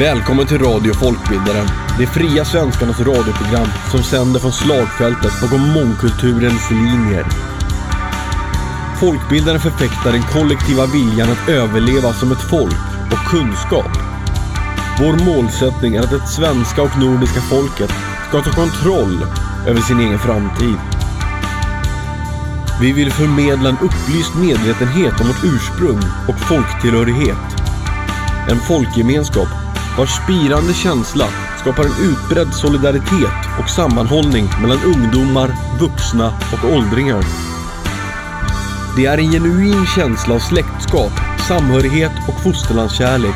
Välkommen till Radio Folkbildaren. Det fria svenskarnas radioprogram som sänder från slagfältet bakom mångkulturens linjer. Folkbildaren förfäktar den kollektiva viljan att överleva som ett folk och kunskap. Vår målsättning är att det svenska och nordiska folket ska ta kontroll över sin egen framtid. Vi vill förmedla en upplyst medvetenhet om vårt ursprung och folktillhörighet. En folkgemenskap vars spirande känsla skapar en utbredd solidaritet och sammanhållning mellan ungdomar, vuxna och åldringar. Det är en genuin känsla av släktskap, samhörighet och fosterlandskärlek.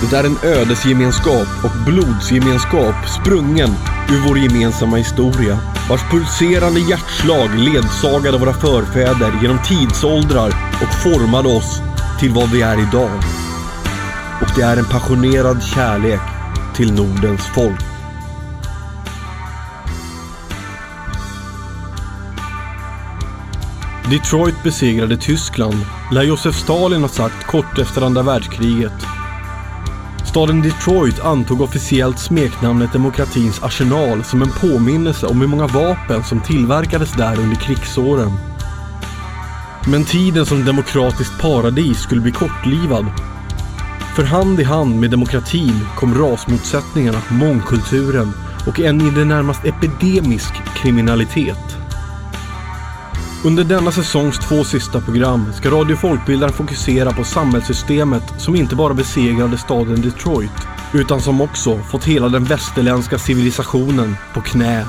Det är en ödesgemenskap och blodsgemenskap sprungen ur vår gemensamma historia. Vars pulserande hjärtslag ledsagade våra förfäder genom tidsåldrar och formade oss till vad vi är idag. Och det är en passionerad kärlek till Nordens folk. Detroit besegrade Tyskland, lär Josef Stalin ha sagt kort efter andra världskriget. Staden Detroit antog officiellt smeknamnet Demokratins arsenal som en påminnelse om hur många vapen som tillverkades där under krigsåren. Men tiden som demokratiskt paradis skulle bli kortlivad. För hand i hand med demokratin kom rasmotsättningarna, mångkulturen och en i det närmast epidemisk kriminalitet. Under denna säsongs två sista program ska Radio Folkbildaren fokusera på samhällssystemet som inte bara besegrade staden Detroit, utan som också fått hela den västerländska civilisationen på knä.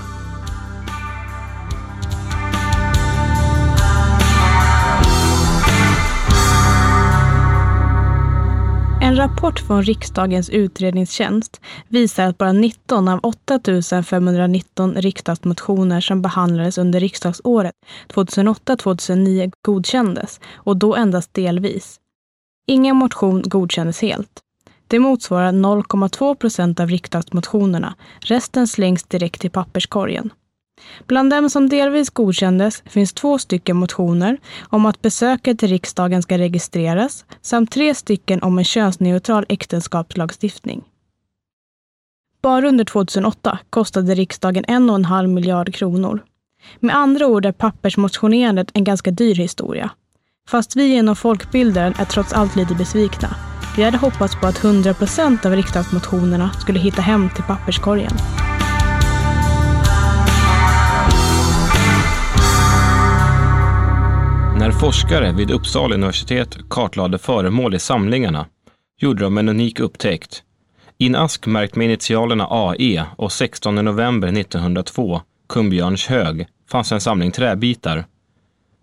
En rapport från riksdagens utredningstjänst visar att bara 19 av 8 519 riksdagsmotioner som behandlades under riksdagsåret 2008-2009 godkändes och då endast delvis. Ingen motion godkändes helt. Det motsvarar 0,2 procent av riksdagsmotionerna. Resten slängs direkt i papperskorgen. Bland dem som delvis godkändes finns två stycken motioner om att besöket till riksdagen ska registreras samt tre stycken om en könsneutral äktenskapslagstiftning. Bara under 2008 kostade riksdagen en och en halv miljard kronor. Med andra ord är pappersmotionerandet en ganska dyr historia. Fast vi inom folkbildaren är trots allt lite besvikna. Vi hade hoppats på att 100 procent av riksdagsmotionerna skulle hitta hem till papperskorgen. Forskare vid Uppsala universitet kartlade föremål i samlingarna gjorde de en unik upptäckt. I en ask märkt med initialerna AE och 16 november 1902, Kumbjörns hög, fanns en samling träbitar.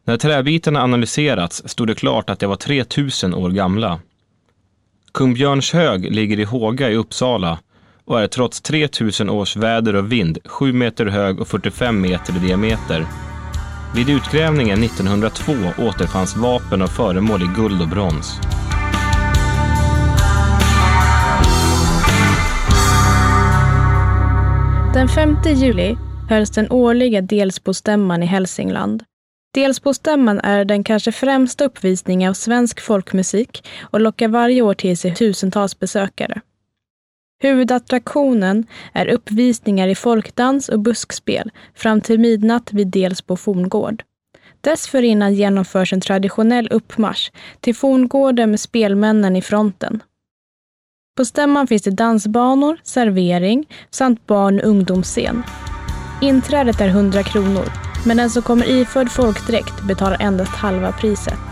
När träbitarna analyserats stod det klart att de var 3000 år gamla. Kumbjörns hög ligger i Håga i Uppsala och är trots 3000 års väder och vind 7 meter hög och 45 meter i diameter. Vid utgrävningen 1902 återfanns vapen och föremål i guld och brons. Den 5 juli hölls den årliga Delsbostämman i Hälsingland. Delsbostämman är den kanske främsta uppvisningen av svensk folkmusik och lockar varje år till sig tusentals besökare. Huvudattraktionen är uppvisningar i folkdans och buskspel fram till midnatt vid Delsbo forngård. Dessförinnan genomförs en traditionell uppmarsch till forngården med spelmännen i fronten. På stämman finns det dansbanor, servering samt barn och ungdomsscen. Inträdet är 100 kronor, men den som kommer iförd folkdräkt betalar endast halva priset.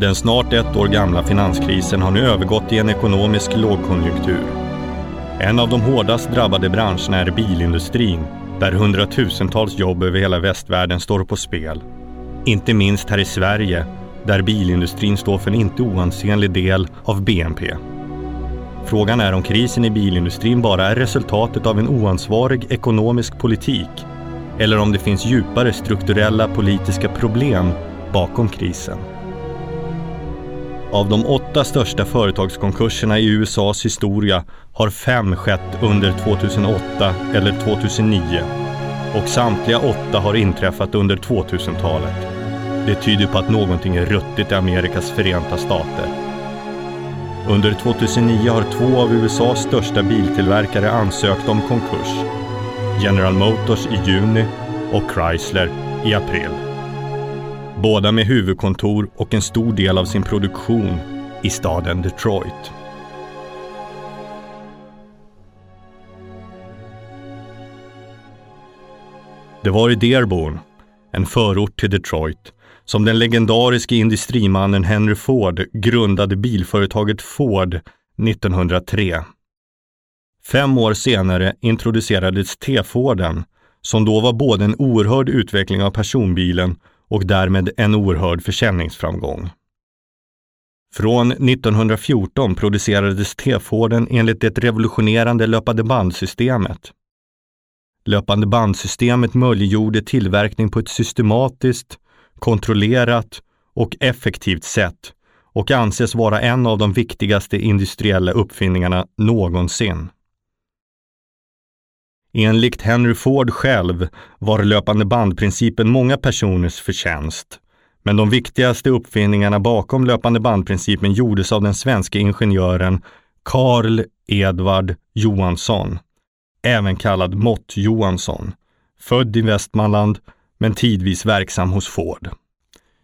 Den snart ett år gamla finanskrisen har nu övergått i en ekonomisk lågkonjunktur. En av de hårdast drabbade branscherna är bilindustrin, där hundratusentals jobb över hela västvärlden står på spel. Inte minst här i Sverige, där bilindustrin står för en inte oansenlig del av BNP. Frågan är om krisen i bilindustrin bara är resultatet av en oansvarig ekonomisk politik eller om det finns djupare strukturella politiska problem bakom krisen. Av de åtta största företagskonkurserna i USAs historia har fem skett under 2008 eller 2009 och samtliga åtta har inträffat under 2000-talet. Det tyder på att någonting är ruttet i Amerikas förenta stater. Under 2009 har två av USAs största biltillverkare ansökt om konkurs. General Motors i juni och Chrysler i april. Båda med huvudkontor och en stor del av sin produktion i staden Detroit. Det var i Dearborn, en förort till Detroit, som den legendariske industrimannen Henry Ford grundade bilföretaget Ford 1903. Fem år senare introducerades T-Forden, som då var både en oerhörd utveckling av personbilen och därmed en oerhörd försäljningsframgång. Från 1914 producerades T-Forden enligt det revolutionerande löpande bandsystemet. Löpande bandsystemet möjliggjorde tillverkning på ett systematiskt, kontrollerat och effektivt sätt och anses vara en av de viktigaste industriella uppfinningarna någonsin. Enligt Henry Ford själv var löpande bandprincipen många personers förtjänst. Men de viktigaste uppfinningarna bakom löpande bandprincipen gjordes av den svenska ingenjören Carl Edvard Johansson, även kallad Mott Johansson, född i Västmanland men tidvis verksam hos Ford.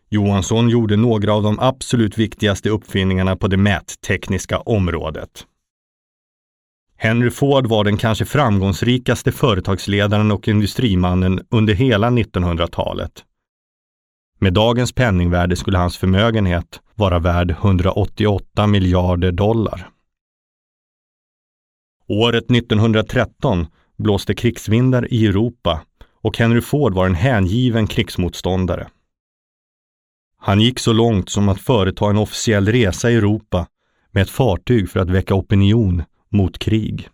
Johansson gjorde några av de absolut viktigaste uppfinningarna på det mättekniska området. Henry Ford var den kanske framgångsrikaste företagsledaren och industrimannen under hela 1900-talet. Med dagens penningvärde skulle hans förmögenhet vara värd 188 miljarder dollar. Året 1913 blåste krigsvindar i Europa och Henry Ford var en hängiven krigsmotståndare. Han gick så långt som att företa en officiell resa i Europa med ett fartyg för att väcka opinion mot krig.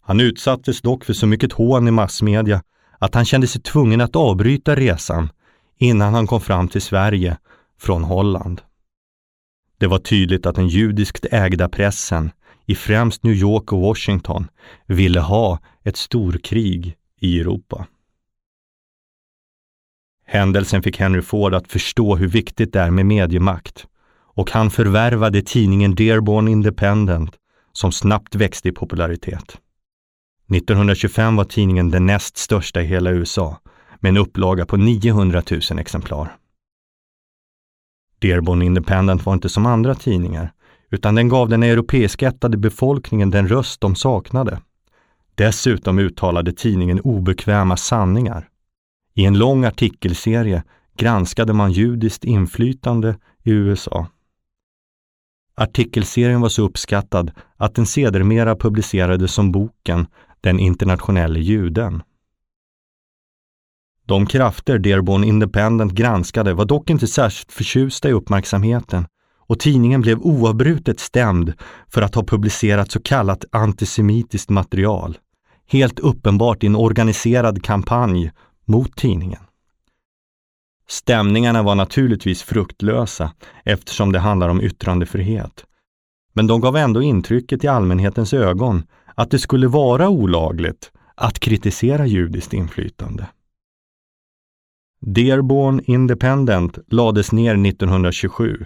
Han utsattes dock för så mycket hån i massmedia att han kände sig tvungen att avbryta resan innan han kom fram till Sverige från Holland. Det var tydligt att den judiskt ägda pressen i främst New York och Washington ville ha ett storkrig i Europa. Händelsen fick Henry Ford att förstå hur viktigt det är med mediemakt och han förvärvade tidningen Dearborn Independent som snabbt växte i popularitet. 1925 var tidningen den näst största i hela USA med en upplaga på 900 000 exemplar. Dearborn Independent var inte som andra tidningar, utan den gav den europeiskättade befolkningen den röst de saknade. Dessutom uttalade tidningen obekväma sanningar. I en lång artikelserie granskade man judiskt inflytande i USA. Artikelserien var så uppskattad att den sedermera publicerades som boken Den internationella juden. De krafter Dearborn Independent granskade var dock inte särskilt förtjusta i uppmärksamheten och tidningen blev oavbrutet stämd för att ha publicerat så kallat antisemitiskt material. Helt uppenbart i en organiserad kampanj mot tidningen. Stämningarna var naturligtvis fruktlösa eftersom det handlar om yttrandefrihet. Men de gav ändå intrycket i allmänhetens ögon att det skulle vara olagligt att kritisera judiskt inflytande. Dearborn Independent lades ner 1927.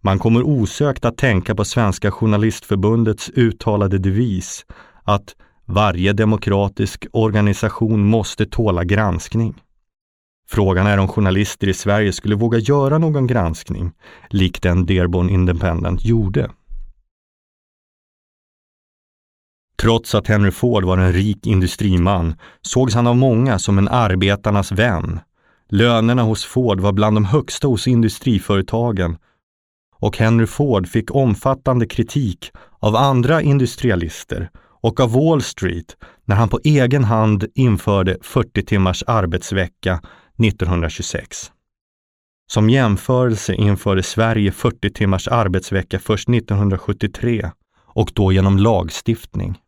Man kommer osökt att tänka på Svenska Journalistförbundets uttalade devis att varje demokratisk organisation måste tåla granskning. Frågan är om journalister i Sverige skulle våga göra någon granskning, likt den Dearborn Independent gjorde. Trots att Henry Ford var en rik industriman sågs han av många som en arbetarnas vän. Lönerna hos Ford var bland de högsta hos industriföretagen och Henry Ford fick omfattande kritik av andra industrialister och av Wall Street när han på egen hand införde 40 timmars arbetsvecka 1926. Som jämförelse införde Sverige 40 timmars arbetsvecka först 1973 och då genom lagstiftning.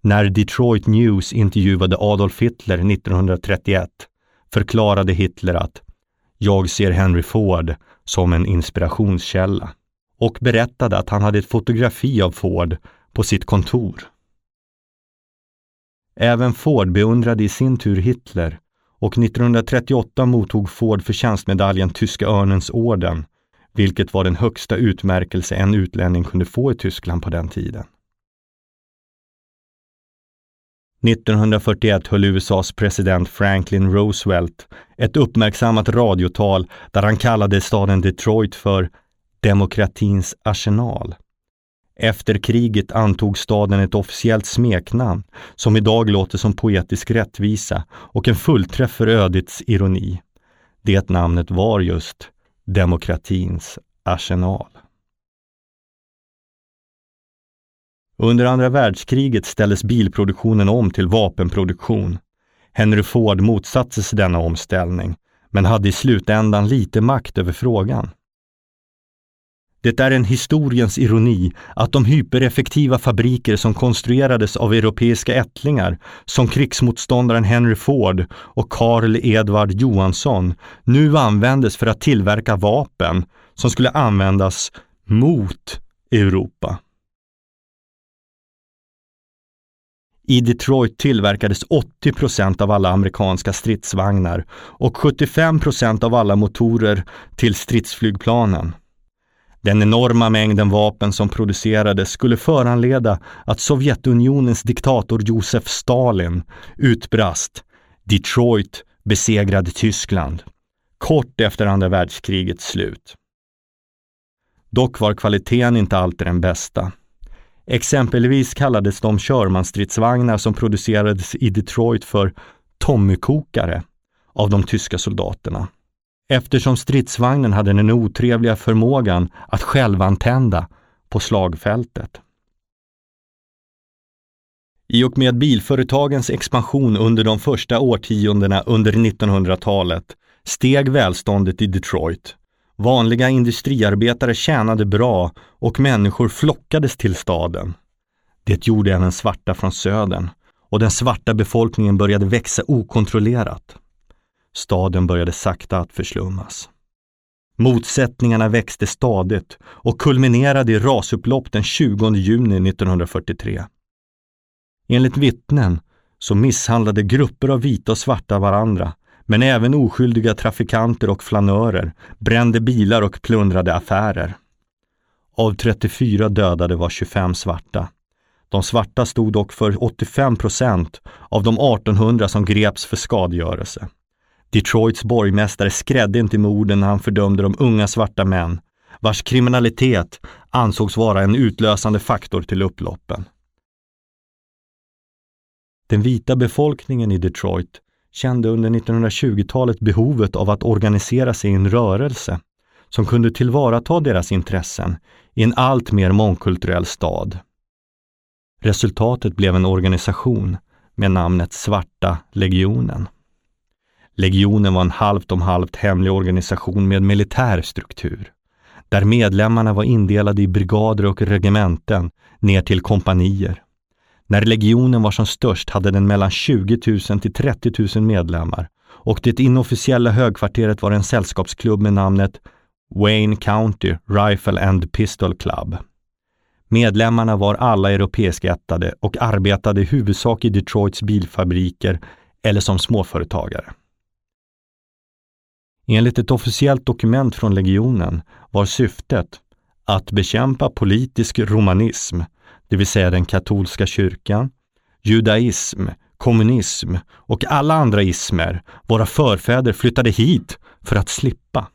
När Detroit News intervjuade Adolf Hitler 1931 förklarade Hitler att Jag ser Henry Ford som en inspirationskälla och berättade att han hade ett fotografi av Ford på sitt kontor. Även Ford beundrade i sin tur Hitler och 1938 mottog Ford förtjänstmedaljen Tyska Örnens orden, vilket var den högsta utmärkelse en utlänning kunde få i Tyskland på den tiden. 1941 höll USAs president Franklin Roosevelt ett uppmärksammat radiotal där han kallade staden Detroit för demokratins arsenal. Efter kriget antog staden ett officiellt smeknamn som idag låter som poetisk rättvisa och en fullträff för ödets ironi. Det namnet var just demokratins arsenal. Under andra världskriget ställdes bilproduktionen om till vapenproduktion. Henry Ford motsatte sig denna omställning, men hade i slutändan lite makt över frågan. Det är en historiens ironi att de hypereffektiva fabriker som konstruerades av europeiska ättlingar, som krigsmotståndaren Henry Ford och Karl Edvard Johansson, nu användes för att tillverka vapen som skulle användas mot Europa. I Detroit tillverkades 80 procent av alla amerikanska stridsvagnar och 75 procent av alla motorer till stridsflygplanen. Den enorma mängden vapen som producerades skulle föranleda att Sovjetunionens diktator Josef Stalin utbrast Detroit besegrade Tyskland kort efter andra världskrigets slut. Dock var kvaliteten inte alltid den bästa. Exempelvis kallades de körmanstridsvagnar som producerades i Detroit för Tommykokare av de tyska soldaterna. Eftersom stridsvagnen hade den otrevliga förmågan att självantända på slagfältet. I och med bilföretagens expansion under de första årtiondena under 1900-talet steg välståndet i Detroit Vanliga industriarbetare tjänade bra och människor flockades till staden. Det gjorde även svarta från södern och den svarta befolkningen började växa okontrollerat. Staden började sakta att förslummas. Motsättningarna växte stadigt och kulminerade i rasupplopp den 20 juni 1943. Enligt vittnen så misshandlade grupper av vita och svarta varandra men även oskyldiga trafikanter och flanörer brände bilar och plundrade affärer. Av 34 dödade var 25 svarta. De svarta stod dock för 85 procent av de 1800 som greps för skadegörelse. Detroits borgmästare skrädde inte med orden när han fördömde de unga svarta män, vars kriminalitet ansågs vara en utlösande faktor till upploppen. Den vita befolkningen i Detroit kände under 1920-talet behovet av att organisera sig i en rörelse som kunde tillvarata deras intressen i en allt mer mångkulturell stad. Resultatet blev en organisation med namnet Svarta legionen. Legionen var en halvt om halvt hemlig organisation med militär struktur, där medlemmarna var indelade i brigader och regementen ner till kompanier. När legionen var som störst hade den mellan 20 000 till 30 000 medlemmar och det inofficiella högkvarteret var en sällskapsklubb med namnet Wayne County Rifle and Pistol Club. Medlemmarna var alla europeiskättade och arbetade i huvudsak i Detroits bilfabriker eller som småföretagare. Enligt ett officiellt dokument från legionen var syftet att bekämpa politisk romanism det vill säga den katolska kyrkan, judaism, kommunism och alla andra ismer våra förfäder flyttade hit för att slippa.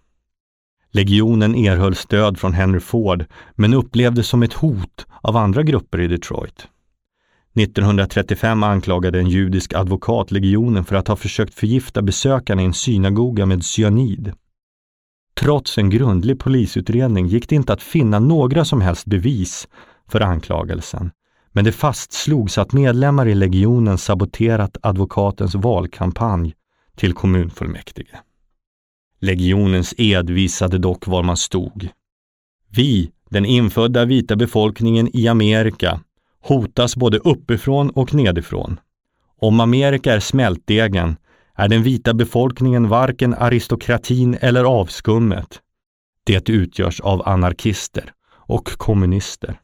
Legionen erhöll stöd från Henry Ford men upplevdes som ett hot av andra grupper i Detroit. 1935 anklagade en judisk advokat legionen för att ha försökt förgifta besökarna i en synagoga med cyanid. Trots en grundlig polisutredning gick det inte att finna några som helst bevis för anklagelsen, men det fastslogs att medlemmar i legionen saboterat advokatens valkampanj till kommunfullmäktige. Legionens ed visade dock var man stod. Vi, den infödda vita befolkningen i Amerika, hotas både uppifrån och nedifrån. Om Amerika är smältdegen är den vita befolkningen varken aristokratin eller avskummet. Det utgörs av anarkister och kommunister.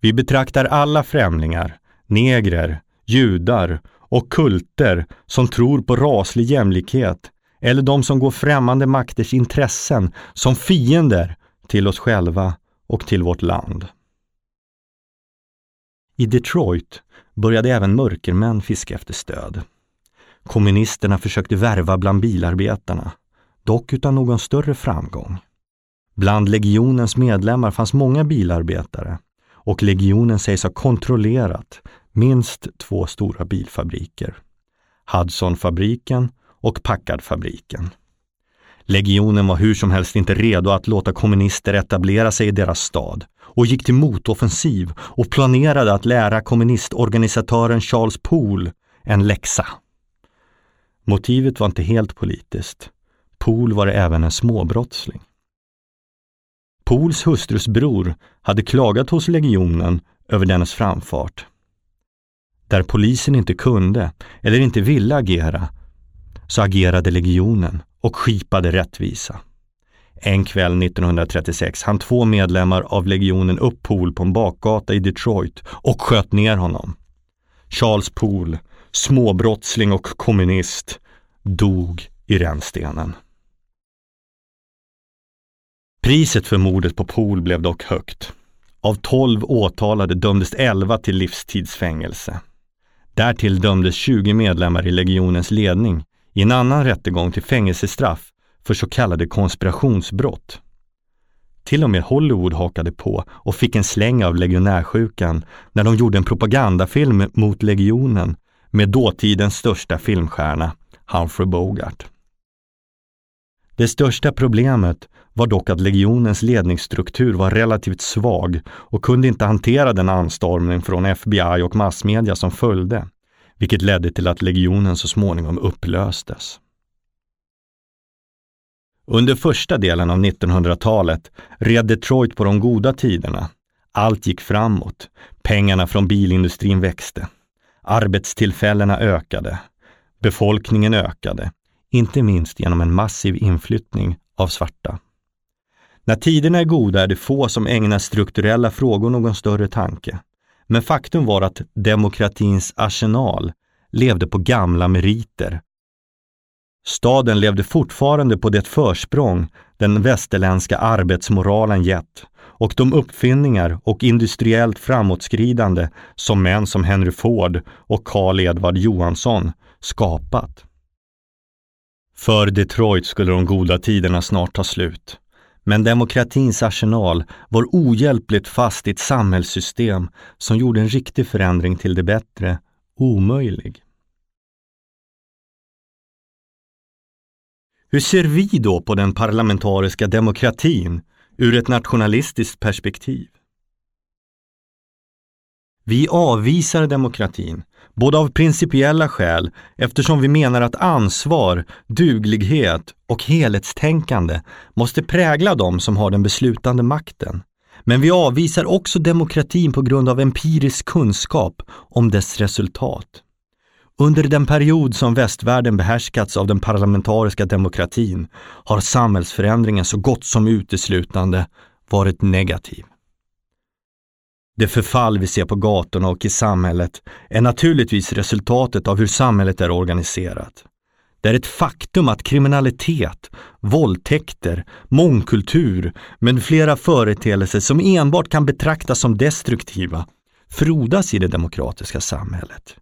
Vi betraktar alla främlingar, negrer, judar och kulter som tror på raslig jämlikhet eller de som går främmande makters intressen som fiender till oss själva och till vårt land. I Detroit började även mörkermän fiska efter stöd. Kommunisterna försökte värva bland bilarbetarna, dock utan någon större framgång. Bland legionens medlemmar fanns många bilarbetare och legionen sägs ha kontrollerat minst två stora bilfabriker. Hudsonfabriken och Packardfabriken. Legionen var hur som helst inte redo att låta kommunister etablera sig i deras stad och gick till motoffensiv och planerade att lära kommunistorganisatören Charles Poole en läxa. Motivet var inte helt politiskt. Poole var även en småbrottsling. Pools hustrus bror hade klagat hos legionen över dennes framfart. Där polisen inte kunde eller inte ville agera så agerade legionen och skipade rättvisa. En kväll 1936 hann två medlemmar av legionen upp Pool på en bakgata i Detroit och sköt ner honom. Charles Poole, småbrottsling och kommunist, dog i rännstenen. Priset för mordet på Pool blev dock högt. Av 12 åtalade dömdes 11 till livstidsfängelse. Därtill dömdes 20 medlemmar i legionens ledning i en annan rättegång till fängelsestraff för så kallade konspirationsbrott. Till och med Hollywood hakade på och fick en släng av legionärsjukan när de gjorde en propagandafilm mot legionen med dåtidens största filmstjärna, Humphrey Bogart. Det största problemet var dock att legionens ledningsstruktur var relativt svag och kunde inte hantera den anstormning från FBI och massmedia som följde, vilket ledde till att legionen så småningom upplöstes. Under första delen av 1900-talet red Detroit på de goda tiderna. Allt gick framåt. Pengarna från bilindustrin växte. Arbetstillfällena ökade. Befolkningen ökade, inte minst genom en massiv inflyttning av svarta. När tiderna är goda är det få som ägnar strukturella frågor någon större tanke. Men faktum var att demokratins arsenal levde på gamla meriter. Staden levde fortfarande på det försprång den västerländska arbetsmoralen gett och de uppfinningar och industriellt framåtskridande som män som Henry Ford och Carl Edvard Johansson skapat. För Detroit skulle de goda tiderna snart ta slut. Men demokratins arsenal var ohjälpligt fast i ett samhällssystem som gjorde en riktig förändring till det bättre omöjlig. Hur ser vi då på den parlamentariska demokratin ur ett nationalistiskt perspektiv? Vi avvisar demokratin, både av principiella skäl eftersom vi menar att ansvar, duglighet och helhetstänkande måste prägla dem som har den beslutande makten. Men vi avvisar också demokratin på grund av empirisk kunskap om dess resultat. Under den period som västvärlden behärskats av den parlamentariska demokratin har samhällsförändringen så gott som uteslutande varit negativ. Det förfall vi ser på gatorna och i samhället är naturligtvis resultatet av hur samhället är organiserat. Det är ett faktum att kriminalitet, våldtäkter, mångkultur med flera företeelser som enbart kan betraktas som destruktiva frodas i det demokratiska samhället.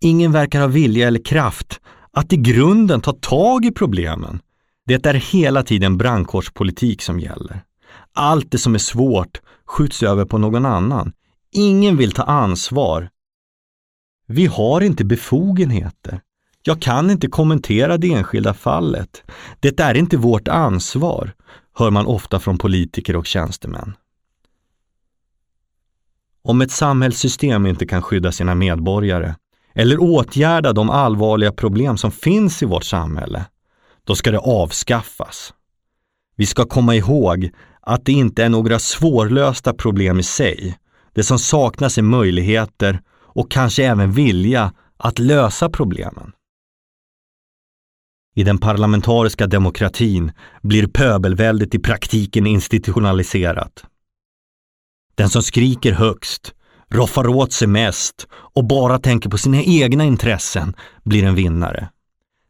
Ingen verkar ha vilja eller kraft att i grunden ta tag i problemen. Det är hela tiden brandkårspolitik som gäller. Allt det som är svårt skjuts över på någon annan. Ingen vill ta ansvar. Vi har inte befogenheter. Jag kan inte kommentera det enskilda fallet. Det är inte vårt ansvar, hör man ofta från politiker och tjänstemän. Om ett samhällssystem inte kan skydda sina medborgare eller åtgärda de allvarliga problem som finns i vårt samhälle, då ska det avskaffas. Vi ska komma ihåg att det inte är några svårlösta problem i sig. Det som saknas är möjligheter och kanske även vilja att lösa problemen. I den parlamentariska demokratin blir pöbelväldet i praktiken institutionaliserat. Den som skriker högst, roffar åt sig mest och bara tänker på sina egna intressen blir en vinnare.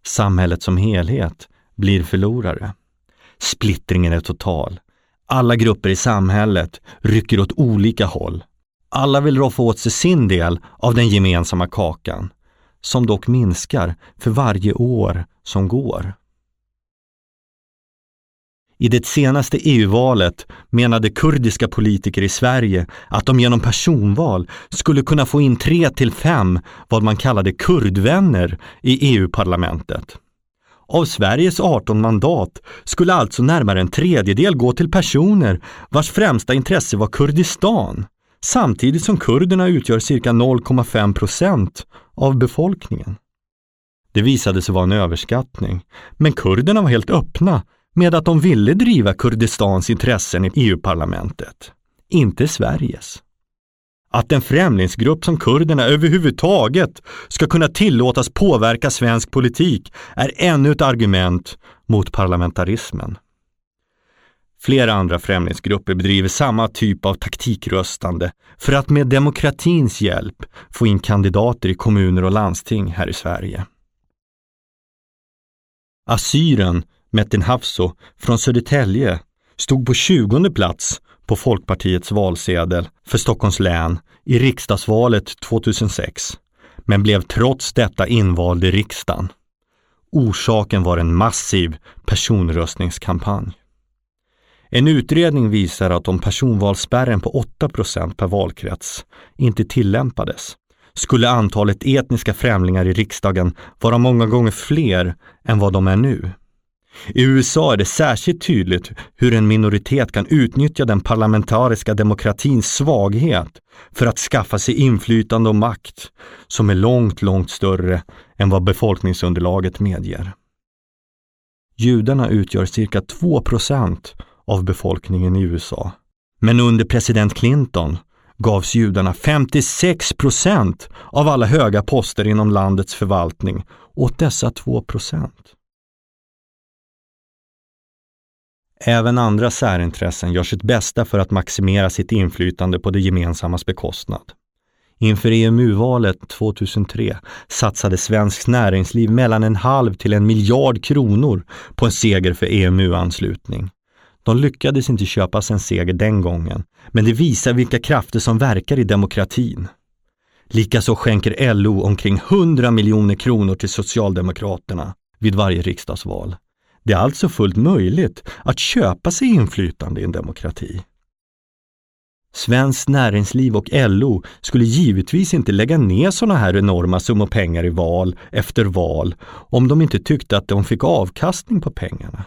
Samhället som helhet blir förlorare. Splittringen är total. Alla grupper i samhället rycker åt olika håll. Alla vill roffa åt sig sin del av den gemensamma kakan, som dock minskar för varje år som går. I det senaste EU-valet menade kurdiska politiker i Sverige att de genom personval skulle kunna få in tre till fem vad man kallade kurdvänner i EU-parlamentet. Av Sveriges 18 mandat skulle alltså närmare en tredjedel gå till personer vars främsta intresse var Kurdistan, samtidigt som kurderna utgör cirka 0,5 procent av befolkningen. Det visade sig vara en överskattning, men kurderna var helt öppna med att de ville driva Kurdistans intressen i EU-parlamentet, inte Sveriges. Att en främlingsgrupp som kurderna överhuvudtaget ska kunna tillåtas påverka svensk politik är ännu ett argument mot parlamentarismen. Flera andra främlingsgrupper bedriver samma typ av taktikröstande för att med demokratins hjälp få in kandidater i kommuner och landsting här i Sverige. Assyren Metin Hafso från Södertälje stod på 20 plats på Folkpartiets valsedel för Stockholms län i riksdagsvalet 2006, men blev trots detta invald i riksdagen. Orsaken var en massiv personröstningskampanj. En utredning visar att om personvalsspärren på 8% per valkrets inte tillämpades skulle antalet etniska främlingar i riksdagen vara många gånger fler än vad de är nu. I USA är det särskilt tydligt hur en minoritet kan utnyttja den parlamentariska demokratins svaghet för att skaffa sig inflytande och makt som är långt, långt större än vad befolkningsunderlaget medger. Judarna utgör cirka 2% av befolkningen i USA. Men under president Clinton gavs judarna 56 procent av alla höga poster inom landets förvaltning åt dessa 2 Även andra särintressen gör sitt bästa för att maximera sitt inflytande på det gemensammas bekostnad. Inför EMU-valet 2003 satsade svenskt näringsliv mellan en halv till en miljard kronor på en seger för EMU-anslutning. De lyckades inte köpa sig en seger den gången, men det visar vilka krafter som verkar i demokratin. Likaså skänker LO omkring 100 miljoner kronor till Socialdemokraterna vid varje riksdagsval. Det är alltså fullt möjligt att köpa sig inflytande i en demokrati. Svenskt näringsliv och LO skulle givetvis inte lägga ner sådana här enorma summor pengar i val efter val om de inte tyckte att de fick avkastning på pengarna.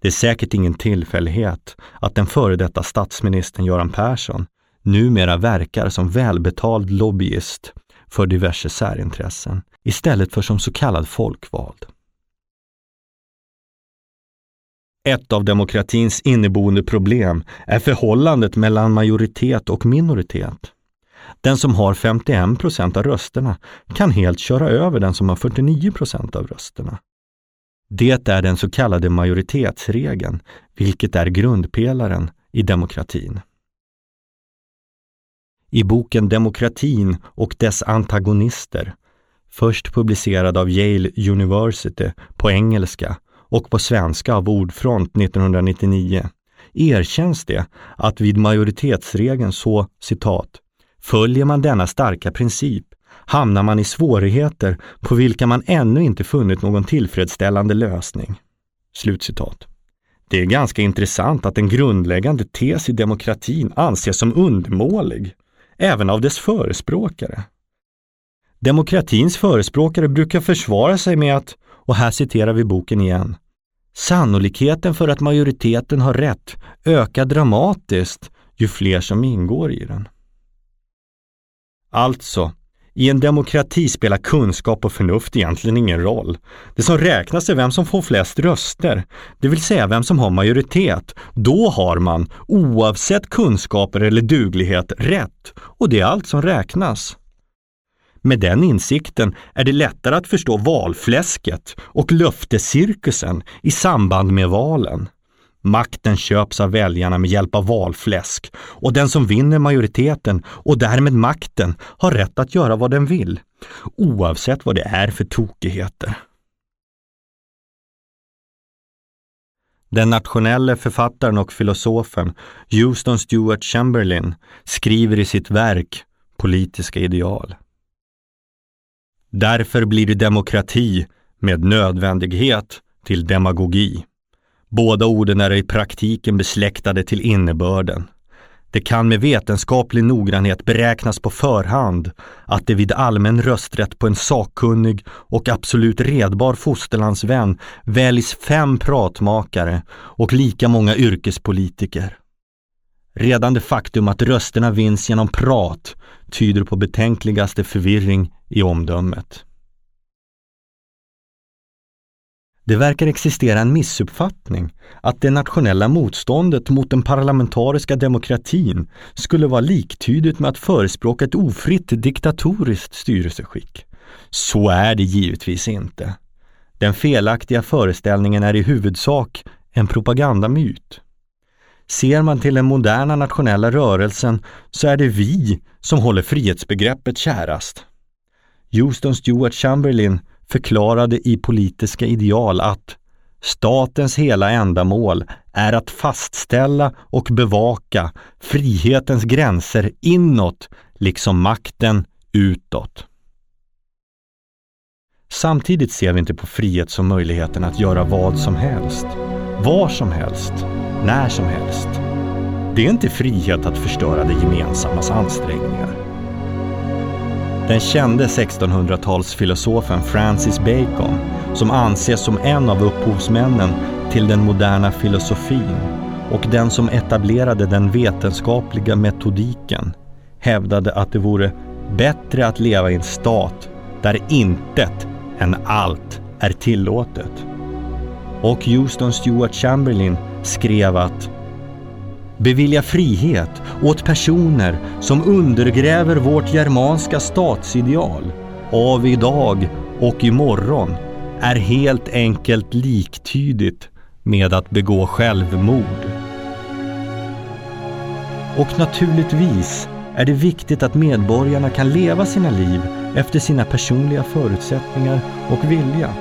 Det är säkert ingen tillfällighet att den före detta statsministern Göran Persson numera verkar som välbetald lobbyist för diverse särintressen istället för som så kallad folkvald. Ett av demokratins inneboende problem är förhållandet mellan majoritet och minoritet. Den som har 51 procent av rösterna kan helt köra över den som har 49 procent av rösterna. Det är den så kallade majoritetsregeln, vilket är grundpelaren i demokratin. I boken Demokratin och dess antagonister, först publicerad av Yale University på engelska och på svenska av Ordfront 1999 erkänns det att vid majoritetsregeln så citat Följer man denna starka princip hamnar man i svårigheter på vilka man ännu inte funnit någon tillfredsställande lösning. Slutcitat. Det är ganska intressant att en grundläggande tes i demokratin anses som undermålig, även av dess förespråkare. Demokratins förespråkare brukar försvara sig med att, och här citerar vi boken igen, Sannolikheten för att majoriteten har rätt ökar dramatiskt ju fler som ingår i den. Alltså, i en demokrati spelar kunskap och förnuft egentligen ingen roll. Det som räknas är vem som får flest röster, det vill säga vem som har majoritet. Då har man, oavsett kunskaper eller duglighet, rätt och det är allt som räknas. Med den insikten är det lättare att förstå valfläsket och löftescirkusen i samband med valen. Makten köps av väljarna med hjälp av valfläsk och den som vinner majoriteten och därmed makten har rätt att göra vad den vill, oavsett vad det är för tokigheter. Den nationelle författaren och filosofen Houston Stuart Chamberlain skriver i sitt verk Politiska ideal. Därför blir demokrati med nödvändighet till demagogi. Båda orden är i praktiken besläktade till innebörden. Det kan med vetenskaplig noggrannhet beräknas på förhand att det vid allmän rösträtt på en sakkunnig och absolut redbar fosterlandsvän väljs fem pratmakare och lika många yrkespolitiker. Redan det faktum att rösterna vinns genom prat tyder på betänkligaste förvirring i omdömet. Det verkar existera en missuppfattning att det nationella motståndet mot den parlamentariska demokratin skulle vara liktydigt med att förespråka ett ofritt diktatoriskt styrelseskick. Så är det givetvis inte. Den felaktiga föreställningen är i huvudsak en propagandamyt. Ser man till den moderna nationella rörelsen så är det vi som håller frihetsbegreppet kärast. Houston Stewart Chamberlain förklarade i Politiska ideal att statens hela ändamål är att fastställa och bevaka frihetens gränser inåt liksom makten utåt. Samtidigt ser vi inte på frihet som möjligheten att göra vad som helst, var som helst, när som helst. Det är inte frihet att förstöra det gemensammas ansträngningar. Den kände 1600-talsfilosofen Francis Bacon, som anses som en av upphovsmännen till den moderna filosofin och den som etablerade den vetenskapliga metodiken, hävdade att det vore bättre att leva i en stat där intet än allt är tillåtet. Och Houston Stewart Chamberlain skrev att bevilja frihet åt personer som undergräver vårt germanska statsideal av idag och imorgon är helt enkelt liktydigt med att begå självmord. Och naturligtvis är det viktigt att medborgarna kan leva sina liv efter sina personliga förutsättningar och vilja.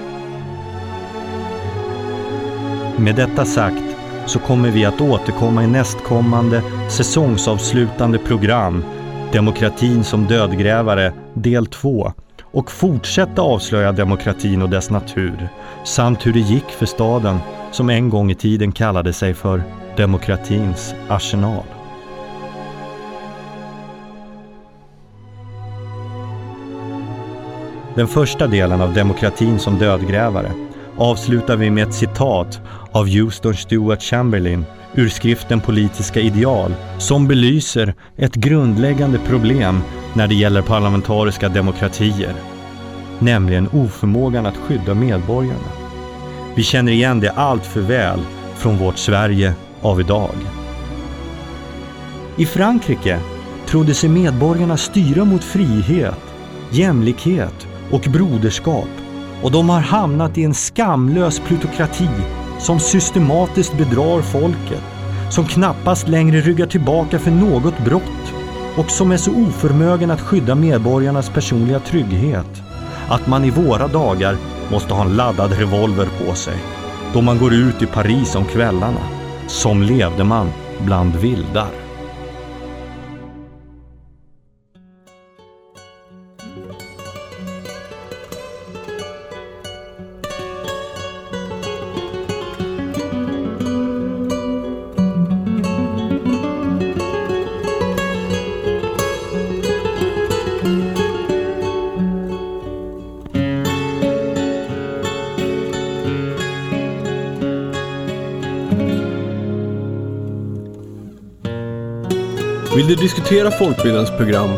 Med detta sagt så kommer vi att återkomma i nästkommande säsongsavslutande program Demokratin som dödgrävare del 2 och fortsätta avslöja demokratin och dess natur samt hur det gick för staden som en gång i tiden kallade sig för demokratins arsenal. Den första delen av Demokratin som dödgrävare avslutar vi med ett citat av Houston Stuart Chamberlain ur skriften Politiska ideal som belyser ett grundläggande problem när det gäller parlamentariska demokratier, nämligen oförmågan att skydda medborgarna. Vi känner igen det allt för väl från vårt Sverige av idag. I Frankrike trodde sig medborgarna styra mot frihet, jämlikhet och broderskap och de har hamnat i en skamlös plutokrati som systematiskt bedrar folket, som knappast längre ryggar tillbaka för något brott och som är så oförmögen att skydda medborgarnas personliga trygghet att man i våra dagar måste ha en laddad revolver på sig då man går ut i Paris om kvällarna. Som levde man bland vildar. Diskutera Folkbildarens program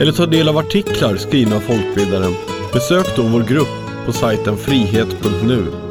eller ta del av artiklar skrivna av Folkbildaren? Besök då vår grupp på sajten frihet.nu.